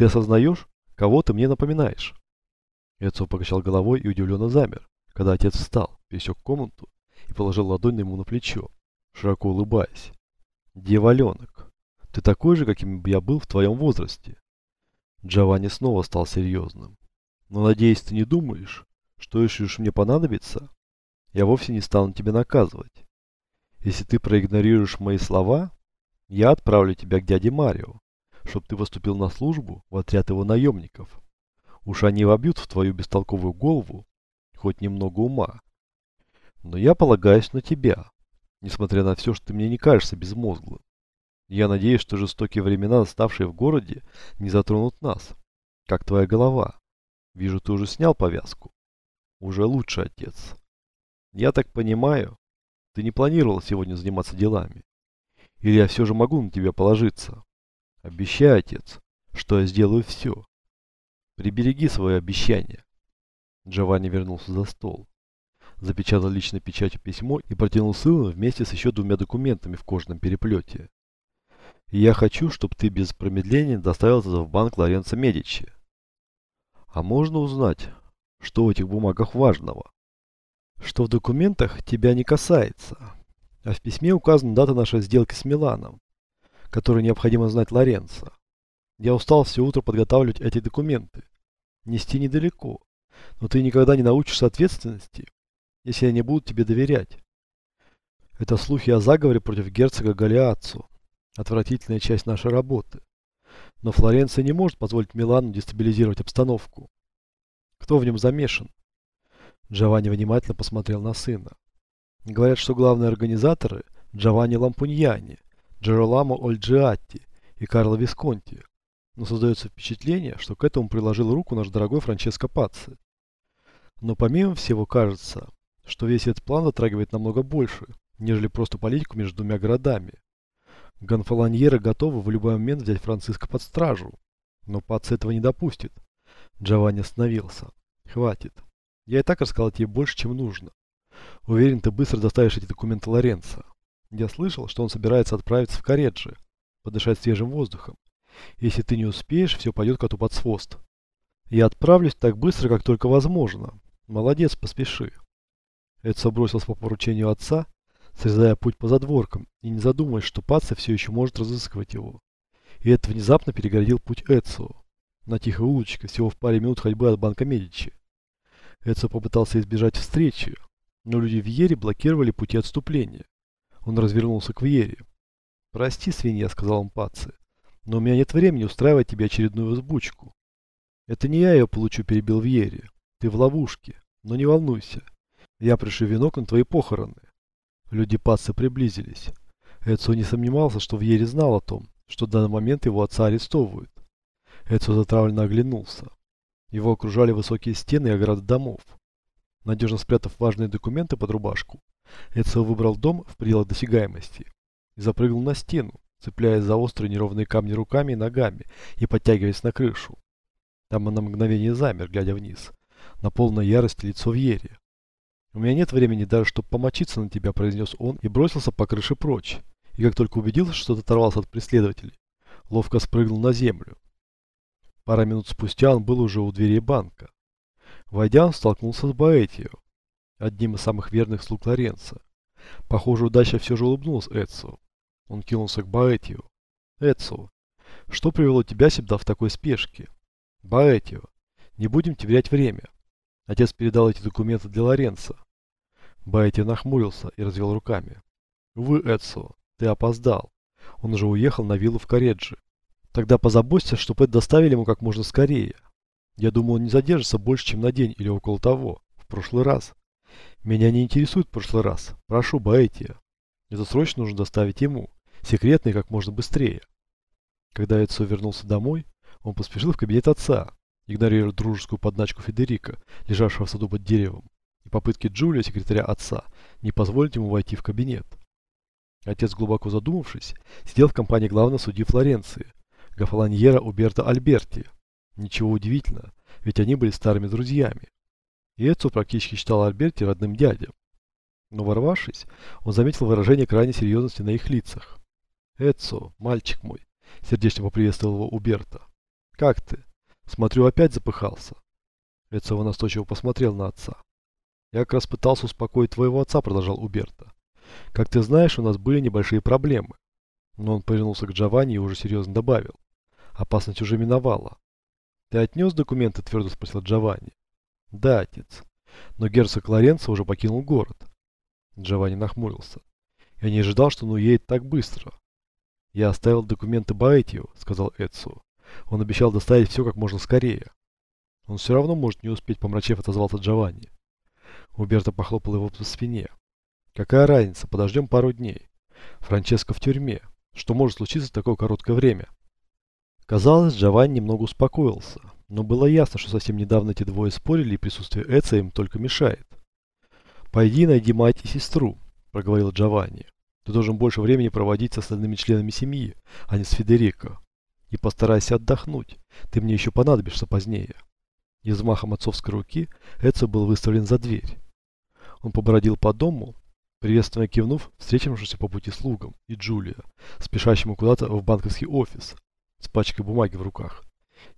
Ты осознаешь, кого ты мне напоминаешь? Эцио покачал головой и удивленно замер, когда отец встал, пересек комнату и положил ладонь ему на плечо, широко улыбаясь. Дьяволенок, ты такой же, каким я был в твоем возрасте. Джованни снова стал серьезным. Но надеюсь, ты не думаешь, что если уж мне понадобится, я вовсе не стану тебя наказывать. Если ты проигнорируешь мои слова, я отправлю тебя к дяде Марио, чтобы ты поступил на службу в отряд его наемников. Уж они вобьют в твою бестолковую голову хоть немного ума. Но я полагаюсь на тебя, несмотря на все, что ты мне не кажешься безмозглым. Я надеюсь, что жестокие времена, наставшие в городе, не затронут нас, как твоя голова. Вижу, ты уже снял повязку. Уже лучше, отец. Я так понимаю, ты не планировал сегодня заниматься делами. Или я все же могу на тебя положиться? Обещаю, отец, что я сделаю все. Прибереги свое обещание. Джованни вернулся за стол. Запечатал личной печатью письмо и протянул сыну вместе с еще двумя документами в кожаном переплете. я хочу, чтобы ты без промедления доставил это в банк Лоренцо Медичи. А можно узнать, что в этих бумагах важного? Что в документах тебя не касается. А в письме указана дата нашей сделки с Миланом, которую необходимо знать Лоренцо. Я устал все утро подготавливать эти документы. Нести недалеко. Но ты никогда не научишься ответственности, если я не буду тебе доверять. Это слухи о заговоре против герцога Галиаццо. Отвратительная часть нашей работы. Но Флоренция не может позволить Милану дестабилизировать обстановку. Кто в нем замешан? Джованни внимательно посмотрел на сына. Говорят, что главные организаторы Джованни Лампуньяни, Джероламо Ольджиатти и Карло Висконти. Но создается впечатление, что к этому приложил руку наш дорогой Франческо Пацци. Но помимо всего кажется, что весь этот план затрагивает намного больше, нежели просто политику между двумя городами. Гонфаланьеры готовы в любой момент взять Франциско под стражу, но Пацци этого не допустит. Джованни остановился. Хватит. Я и так рассказал тебе больше, чем нужно. Уверен, ты быстро доставишь эти документы Лоренцо. Я слышал, что он собирается отправиться в Кареджи, подышать свежим воздухом. Если ты не успеешь, все пойдет коту под хвост. Я отправлюсь так быстро, как только возможно. Молодец, поспеши. Эдсо бросился по поручению отца, срезая путь по задворкам, и не задумываясь, что Паца все еще может разыскивать его. И это внезапно перегородил путь Эдсо. На тихой улочке, всего в паре минут ходьбы от банка Медичи. Эдсо попытался избежать встречи, но люди в Ере блокировали пути отступления. Он развернулся к Вьере. «Прости, свинья», — сказал он Паци, — «но у меня нет времени устраивать тебе очередную взбучку». «Это не я ее получу», — перебил Вьере. «Ты в ловушке, но не волнуйся. Я пришлю венок на твои похороны». Люди Паци приблизились. Эдсо не сомневался, что Вьере знал о том, что в данный момент его отца арестовывают. Эдсо затравленно оглянулся. Его окружали высокие стены и ограды домов. Надежно спрятав важные документы под рубашку, Эцио выбрал дом в пределах досягаемости и запрыгнул на стену, цепляясь за острые неровные камни руками и ногами и подтягиваясь на крышу. Там он на мгновение замер, глядя вниз, на полной ярости лицо в ере. «У меня нет времени даже, чтобы помочиться на тебя», – произнес он и бросился по крыше прочь. И как только убедился, что оторвался от преследователей, ловко спрыгнул на землю. Пара минут спустя он был уже у двери банка. Войдя, он столкнулся с Боэтио, одним из самых верных слуг Лоренца. Похоже, удача все же улыбнулась Эдсо. Он кинулся к Боэтио. «Эдсо, что привело тебя сюда в такой спешке?» «Боэтио, не будем терять время». Отец передал эти документы для Лоренца. Боэтио нахмурился и развел руками. «Вы, Эдсо, ты опоздал. Он уже уехал на виллу в Кареджи. Тогда позаботься, чтобы это доставили ему как можно скорее. Я думаю, он не задержится больше, чем на день или около того. В прошлый раз. Меня не интересует прошлый раз. Прошу, Баэтия. Это срочно нужно доставить ему. Секретно и как можно быстрее. Когда Эдсо вернулся домой, он поспешил в кабинет отца, игнорируя дружескую подначку Федерика, лежавшего в саду под деревом, и попытки Джулия, секретаря отца, не позволить ему войти в кабинет. Отец, глубоко задумавшись, сидел в компании главного судьи Флоренции, Гафаланьера Уберто Альберти. Ничего удивительного, ведь они были старыми друзьями. И Эцу практически считал Альберти родным дядей. Но ворвавшись, он заметил выражение крайней серьезности на их лицах. «Эцо, мальчик мой», — сердечно поприветствовал его Уберто. Как ты? Смотрю, опять запыхался. Эцио настойчиво посмотрел на отца. Я как раз пытался успокоить твоего отца, продолжал Уберто. Как ты знаешь, у нас были небольшие проблемы. Но он повернулся к Джованни и уже серьезно добавил. Опасность уже миновала. Ты отнес документы, твердо спросил Джованни. Да, отец. Но герцог Лоренцо уже покинул город. Джованни нахмурился. Я не ожидал, что он уедет так быстро. Я оставил документы Баэтию, сказал Эдсу. Он обещал доставить все как можно скорее. Он все равно может не успеть, помрачев, отозвался Джованни. Уберто похлопал его по спине. Какая разница, подождем пару дней. Франческо в тюрьме. Что может случиться в такое короткое время? Казалось, Джованни немного успокоился, но было ясно, что совсем недавно эти двое спорили, и присутствие Эца им только мешает. «Пойди найди мать и сестру», – проговорил Джованни. «Ты должен больше времени проводить с остальными членами семьи, а не с Федерико. И постарайся отдохнуть, ты мне еще понадобишься позднее». И взмахом отцовской руки Эцо был выставлен за дверь. Он побродил по дому, приветственно кивнув встретившимся по пути слугам и Джулия, спешащему куда-то в банковский офис с пачкой бумаги в руках,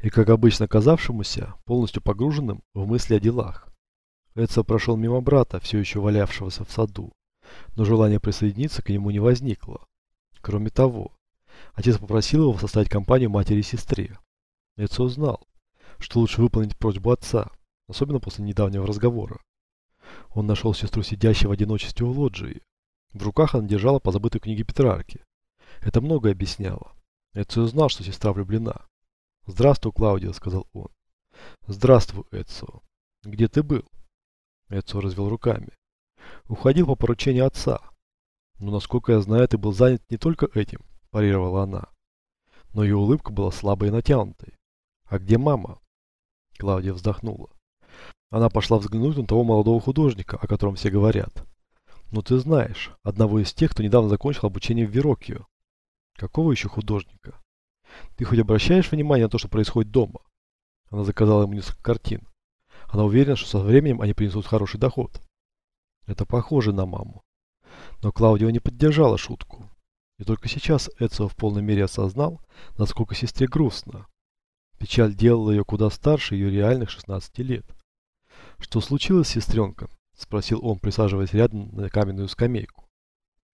и, как обычно казавшемуся, полностью погруженным в мысли о делах. Эдсо прошел мимо брата, все еще валявшегося в саду, но желание присоединиться к нему не возникло. Кроме того, отец попросил его составить компанию матери и сестре. Эдсо знал, что лучше выполнить просьбу отца, особенно после недавнего разговора. Он нашел сестру, сидящей в одиночестве в лоджии. В руках она держала позабытую книги Петрарки. Это многое объясняло. Эцио знал, что сестра влюблена. «Здравствуй, Клаудия», — сказал он. «Здравствуй, Эцио. Где ты был?» Эцио развел руками. «Уходил по поручению отца. Но, насколько я знаю, ты был занят не только этим», – парировала она. Но ее улыбка была слабой и натянутой. «А где мама?» Клаудия вздохнула. Она пошла взглянуть на того молодого художника, о котором все говорят. «Ну ты знаешь, одного из тех, кто недавно закончил обучение в Верокио. Какого еще художника? Ты хоть обращаешь внимание на то, что происходит дома? Она заказала ему несколько картин. Она уверена, что со временем они принесут хороший доход. Это похоже на маму. Но Клаудио не поддержала шутку. И только сейчас Эцио в полной мере осознал, насколько сестре грустно. Печаль делала ее куда старше ее реальных 16 лет. «Что случилось, сестренка?» – спросил он, присаживаясь рядом на каменную скамейку.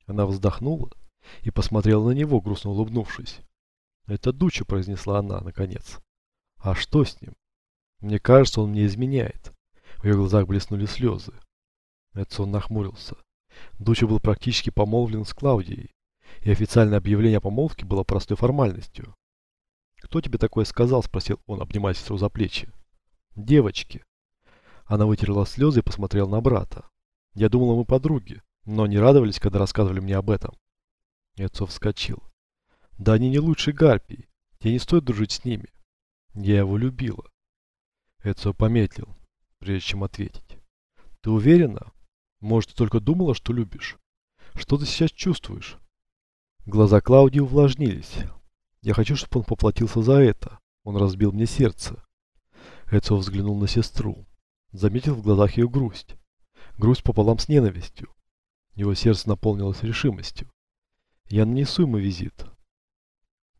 Она вздохнула и посмотрела на него, грустно улыбнувшись. «Это Дуча», — произнесла она, наконец. «А что с ним? Мне кажется, он мне изменяет». В ее глазах блеснули слезы. Эдсон нахмурился. Дуча был практически помолвлен с Клаудией, и официальное объявление о помолвке было простой формальностью. «Кто тебе такое сказал?» – спросил он, обнимая сестру за плечи. «Девочки». Она вытерла слезы и посмотрела на брата. «Я думала, мы подруги, но не радовались, когда рассказывали мне об этом». Эцо вскочил. Да они не лучше гарпий. Тебе не стоит дружить с ними. Я его любила. Эцо помедлил, прежде чем ответить. Ты уверена? Может, ты только думала, что любишь? Что ты сейчас чувствуешь? Глаза Клаудии увлажнились. Я хочу, чтобы он поплатился за это. Он разбил мне сердце. Эцо взглянул на сестру. Заметил в глазах ее грусть. Грусть пополам с ненавистью. Его сердце наполнилось решимостью. Я нанесу ему визит.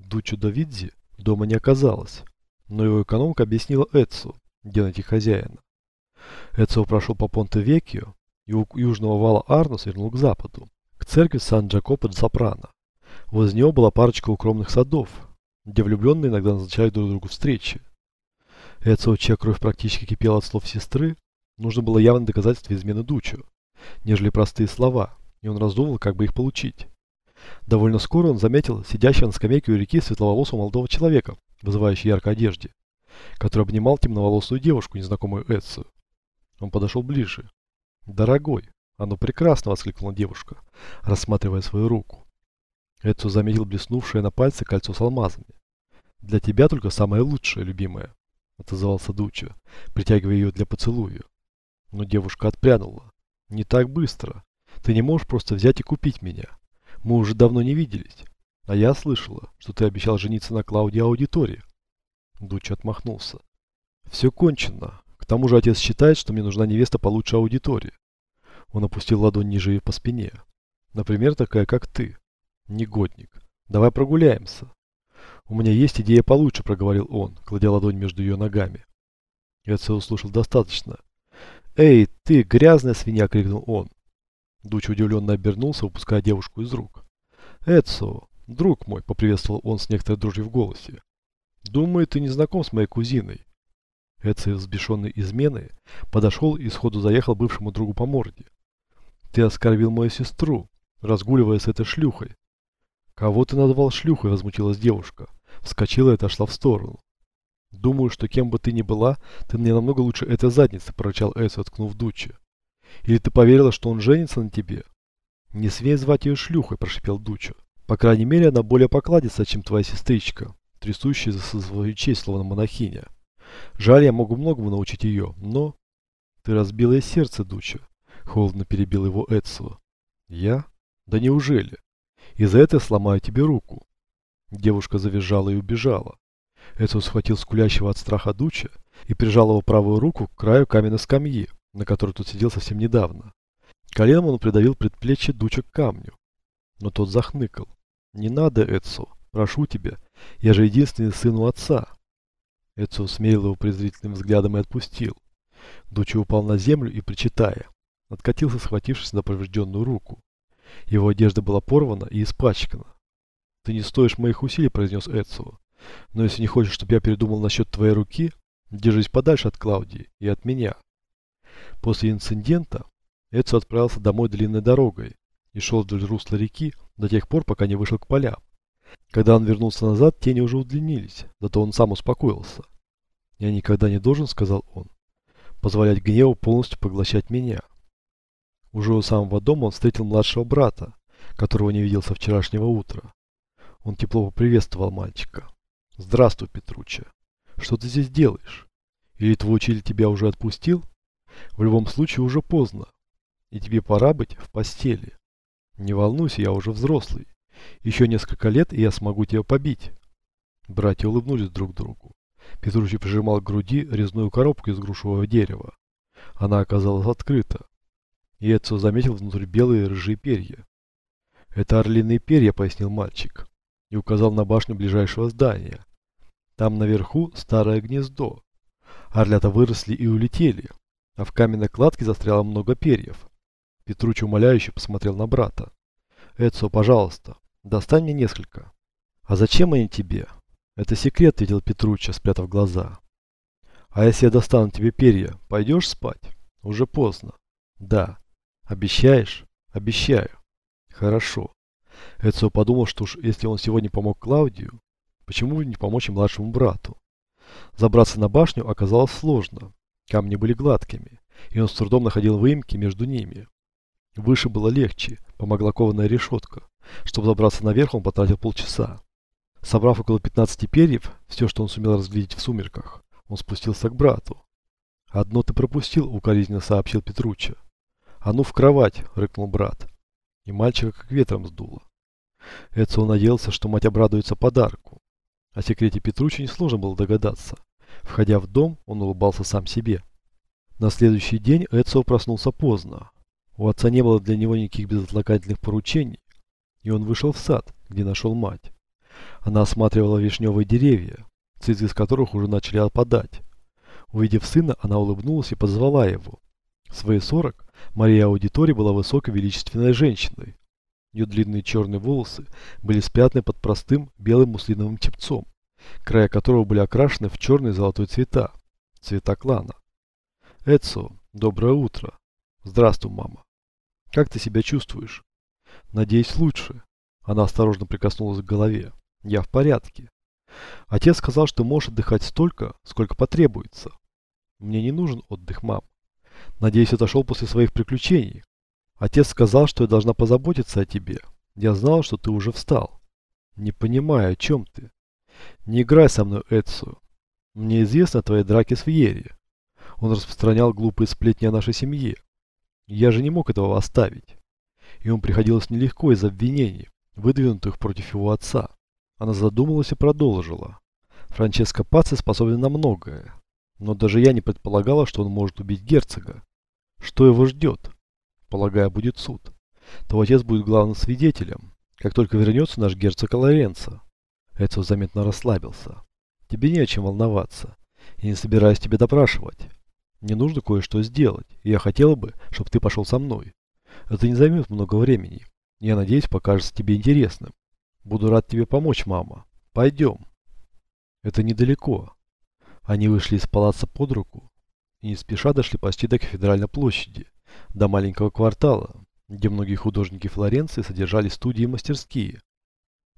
Дучу Давидзи дома не оказалось, но его экономка объяснила Эдсу, где найти хозяина. Эдсо прошел по Понте-Векио и у южного вала Арно свернул к западу, к церкви Сан-Джакопо-де-Сопрано. Возле него была парочка укромных садов, где влюбленные иногда назначают друг другу встречи. Эдсо, чья кровь практически кипела от слов сестры, нужно было явно доказательство измены Дучу, нежели простые слова, и он раздумывал, как бы их получить. Довольно скоро он заметил сидящего на скамейке у реки светловолосого молодого человека, вызывающего яркой одежде, который обнимал темноволосую девушку, незнакомую Эдсу. Он подошел ближе. «Дорогой, оно прекрасно!» – воскликнула девушка, рассматривая свою руку. Эдсу заметил блеснувшее на пальце кольцо с алмазами. «Для тебя только самое лучшее, любимая», – отозвался Дуча, притягивая ее для поцелуя. Но девушка отпрянула. «Не так быстро. Ты не можешь просто взять и купить меня. Мы уже давно не виделись. А я слышала, что ты обещал жениться на Клауде Аудитории. Дуч отмахнулся. Все кончено. К тому же отец считает, что мне нужна невеста получше аудитории. Он опустил ладонь ниже по спине. Например, такая, как ты. Негодник. Давай прогуляемся. «У меня есть идея получше», — проговорил он, кладя ладонь между ее ногами. Эдсо услышал достаточно. «Эй, ты, грязная свинья!» — крикнул он. Дуч удивленно обернулся, упуская девушку из рук. «Эдсо, друг мой!» — поприветствовал он с некоторой дрожью в голосе. «Думаю, ты не знаком с моей кузиной». Эдсо, взбешенный изменой, подошел и сходу заехал бывшему другу по морде. «Ты оскорбил мою сестру, разгуливая с этой шлюхой». «Кого ты назвал шлюхой?» — возмутилась девушка. Вскочила и отошла в сторону. «Думаю, что кем бы ты ни была, ты мне намного лучше этой задницы», — прорычал Эсса, ткнув Дуччи. «Или ты поверила, что он женится на тебе?» «Не смей звать ее шлюхой», — прошипел Дучча. «По крайней мере, она более покладится, чем твоя сестричка, трясущаяся за свою честь, словно монахиня. Жаль, я могу многому научить ее, но...» «Ты разбила ей сердце, Дучча», — холодно перебил его Эдсова. «Я? Да неужели? И за это сломаю тебе руку». Девушка завизжала и убежала. Эцу схватил скулящего от страха Дуча и прижал его правую руку к краю каменной скамьи, на которой тот сидел совсем недавно. Коленом он придавил предплечье Дуча к камню. Но тот захныкал. «Не надо, Эцу, прошу тебя, я же единственный сын у отца». Эцу смерил его презрительным взглядом и отпустил. Дуча упал на землю и, причитая, откатился, схватившись на поврежденную руку. Его одежда была порвана и испачкана. «Ты не стоишь моих усилий», — произнес Эцу. Но если не хочешь, чтобы я передумал насчет твоей руки, держись подальше от Клаудии и от меня. После инцидента Эдсо отправился домой длинной дорогой и шел вдоль русла реки до тех пор, пока не вышел к полям. Когда он вернулся назад, тени уже удлинились, зато он сам успокоился. «Я никогда не должен, — сказал он, — позволять гневу полностью поглощать меня». Уже у самого дома он встретил младшего брата, которого не видел со вчерашнего утра. Он тепло поприветствовал мальчика. Здравствуй, Петручча. Что ты здесь делаешь? Или твой учитель тебя уже отпустил? В любом случае уже поздно. И тебе пора быть в постели. Не волнуйся, я уже взрослый. Еще несколько лет, и я смогу тебя побить. Братья улыбнулись друг другу. Петруччи прижимал к груди резную коробку из грушевого дерева. Она оказалась открыта. И Эдсо заметил внутри белые рыжие перья. «Это орлиные перья», — пояснил мальчик, и указал на башню ближайшего здания. Там наверху старое гнездо. Орлята выросли и улетели, а в каменной кладке застряло много перьев. Петруч умоляюще посмотрел на брата. «Эдсо, пожалуйста, достань мне несколько». «А зачем они тебе?» «Это секрет», — ответил Петручча, спрятав глаза. «А если я достану тебе перья, пойдешь спать?» «Уже поздно». «Да». «Обещаешь?» «Обещаю». «Хорошо». Эдсо подумал, что уж если он сегодня помог Клаудию, Почему бы не помочь и младшему брату? Забраться на башню оказалось сложно. Камни были гладкими, и он с трудом находил выемки между ними. Выше было легче, помогла кованая решетка. Чтобы забраться наверх, он потратил полчаса. Собрав около 15 перьев, все, что он сумел разглядеть в сумерках, он спустился к брату. «Одно ты пропустил», — укоризненно сообщил Петручча. «А ну в кровать!» — рыкнул брат. И мальчика как ветром сдуло. Эдсо надеялся, что мать обрадуется подарку. О секрете Петручи несложно было догадаться. Входя в дом, он улыбался сам себе. На следующий день Эдсо проснулся поздно. У отца не было для него никаких безотлагательных поручений, и он вышел в сад, где нашел мать. Она осматривала вишневые деревья, цветы из которых уже начали опадать. Увидев сына, она улыбнулась и позвала его. В свои сорок Мария Аудитори была высокой величественной женщиной, ее длинные черные волосы были спрятаны под простым белым муслиновым чепцом, края которого были окрашены в черный и золотой цвета, цвета клана. Эдсо, доброе утро. Здравствуй, мама. Как ты себя чувствуешь? Надеюсь, лучше. Она осторожно прикоснулась к голове. Я в порядке. Отец сказал, что можешь отдыхать столько, сколько потребуется. Мне не нужен отдых, мам. Надеюсь, отошел после своих приключений. Отец сказал, что я должна позаботиться о тебе. Я знал, что ты уже встал. Не понимаю, о чем ты. Не играй со мной, Эдсу. Мне известно о твоей драке с Вьерри. Он распространял глупые сплетни о нашей семье. Я же не мог этого оставить. И он приходилось нелегко из обвинений, выдвинутых против его отца. Она задумалась и продолжила. Франческо Паци способен на многое. Но даже я не предполагала, что он может убить герцога. Что его ждет? Полагаю, будет суд. То отец будет главным свидетелем, как только вернется наш герцог Лоренцо. Эцио заметно расслабился. Тебе не о чем волноваться. Я не собираюсь тебя допрашивать. Мне нужно кое-что сделать, и я хотела бы, чтобы ты пошел со мной. Это не займет много времени. Я надеюсь, покажется тебе интересным. Буду рад тебе помочь, мама. Пойдем. Это недалеко. Они вышли из палаца под руку и не спеша дошли почти до кафедральной площади, до маленького квартала, где многие художники Флоренции содержали студии и мастерские.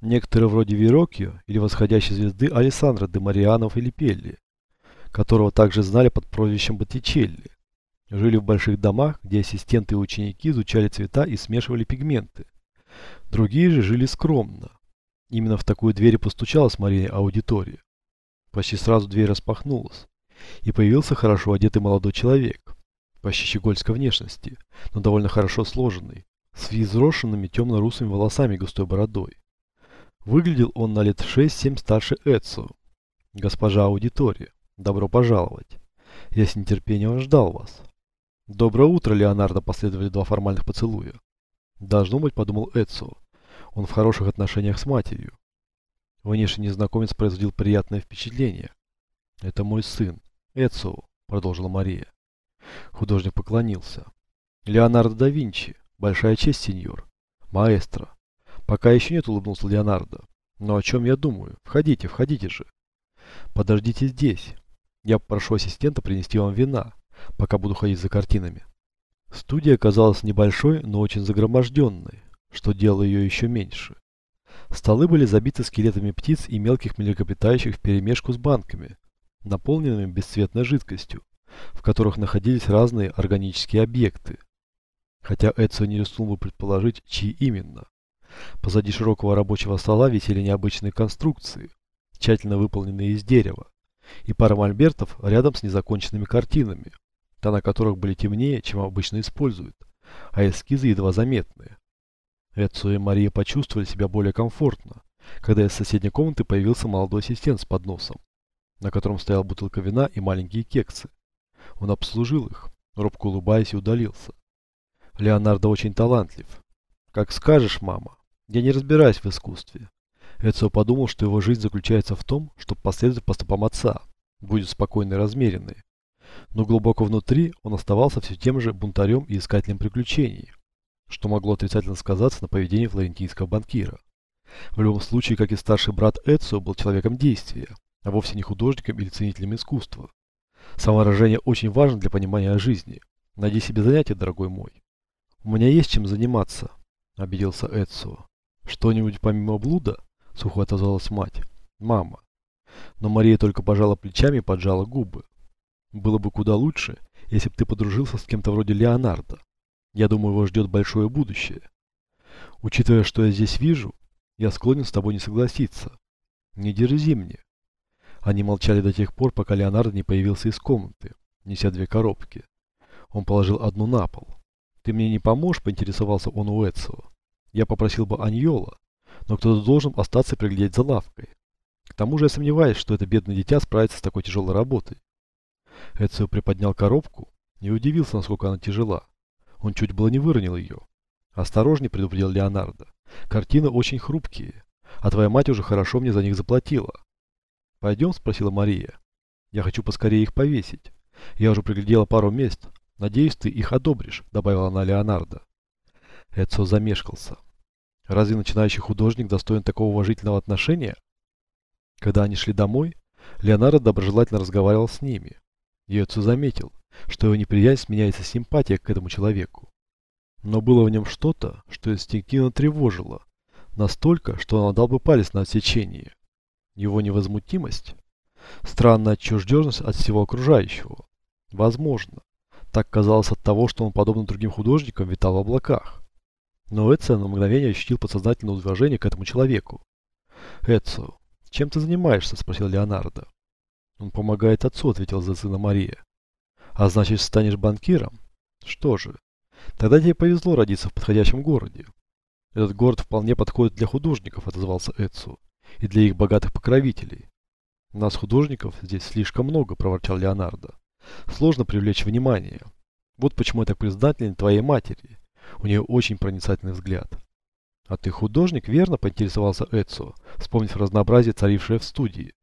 Некоторые вроде Верокио или восходящей звезды Алессандро де Марианов или Пелли, которого также знали под прозвищем Боттичелли, жили в больших домах, где ассистенты и ученики изучали цвета и смешивали пигменты. Другие же жили скромно. Именно в такую дверь постучалась Мария аудитория. Почти сразу дверь распахнулась, и появился хорошо одетый молодой человек, почти щегольской внешности, но довольно хорошо сложенный, с взъерошенными темно-русыми волосами и густой бородой. Выглядел он на лет 6-7 старше Эдсо. Госпожа аудитория, добро пожаловать. Я с нетерпением ждал вас. Доброе утро, Леонардо, последовали два формальных поцелуя. Должно быть, подумал Эдсо. Он в хороших отношениях с матерью. Внешний незнакомец производил приятное впечатление. «Это мой сын, Эдсо», — продолжила Мария. Художник поклонился. «Леонардо да Винчи. Большая честь, сеньор. Маэстро. Пока еще нет, улыбнулся Леонардо. Но о чем я думаю? Входите, входите же. Подождите здесь. Я попрошу ассистента принести вам вина, пока буду ходить за картинами. Студия оказалась небольшой, но очень загроможденной, что делало ее еще меньше. Столы были забиты скелетами птиц и мелких млекопитающих вперемешку с банками, наполненными бесцветной жидкостью, в которых находились разные органические объекты. Хотя Эдсо не рискнул бы предположить, чьи именно. Позади широкого рабочего стола висели необычные конструкции, тщательно выполненные из дерева, и пара мольбертов рядом с незаконченными картинами, тона которых были темнее, чем обычно используют, а эскизы едва заметные. Эдсо и Мария почувствовали себя более комфортно, когда из соседней комнаты появился молодой ассистент с подносом, на котором стояла бутылка вина и маленькие кексы. Он обслужил их, робко улыбаясь и удалился. Леонардо очень талантлив. Как скажешь, мама. Я не разбираюсь в искусстве. Эцио подумал, что его жизнь заключается в том, чтобы последовать по стопам отца, будет спокойной и размеренной. Но глубоко внутри он оставался все тем же бунтарем и искателем приключений, что могло отрицательно сказаться на поведении флорентийского банкира. В любом случае, как и старший брат Эцио был человеком действия, а вовсе не художником или ценителем искусства. Самовыражение очень важно для понимания жизни. Найди себе занятие, дорогой мой. У меня есть чем заниматься, обиделся Эцио. Что-нибудь помимо блуда? Сухо отозвалась мать. Мама. Но Мария только пожала плечами и поджала губы. Было бы куда лучше, если бы ты подружился с кем-то вроде Леонардо. Я думаю, его ждет большое будущее. Учитывая, что я здесь вижу, я склонен с тобой не согласиться. Не дерзи мне. Они молчали до тех пор, пока Леонардо не появился из комнаты, неся две коробки. Он положил одну на пол. «Ты мне не поможешь?» – поинтересовался он у Эцио. «Я попросил бы Аньола, но кто-то должен остаться и приглядеть за лавкой. К тому же я сомневаюсь, что это бедное дитя справится с такой тяжелой работой». Эцио приподнял коробку и удивился, насколько она тяжела. Он чуть было не выронил ее. «Осторожней», – предупредил Леонардо. «Картины очень хрупкие, а твоя мать уже хорошо мне за них заплатила». «Пойдем?» – спросила Мария. «Я хочу поскорее их повесить. Я уже приглядела пару мест. Надеюсь, ты их одобришь», – добавила она Леонардо. Эдсо замешкался. Разве начинающий художник достоин такого уважительного отношения? Когда они шли домой, Леонардо доброжелательно разговаривал с ними. Эдсо заметил, что его неприязнь сменяется симпатией к этому человеку. Но было в нем что-то, что инстинктивно тревожило, настолько, что он отдал бы палец на отсечение. Его невозмутимость? Странная отчужденность от всего окружающего. Возможно. Так казалось от того, что он, подобно другим художникам, витал в облаках. Но Эцио на мгновение ощутил подсознательное уважение к этому человеку. «Эцио, чем ты занимаешься?» – спросил Леонардо. «Он помогает отцу», – ответил за сына Мария. «А значит, станешь банкиром? Что же, тогда тебе повезло родиться в подходящем городе. Этот город вполне подходит для художников», – отозвался Эцио и для их богатых покровителей. Нас, художников, здесь слишком много, проворчал Леонардо. Сложно привлечь внимание. Вот почему я так признателен твоей матери. У нее очень проницательный взгляд. «А ты художник, верно?» – поинтересовался Эцио, вспомнив разнообразие, царившее в студии.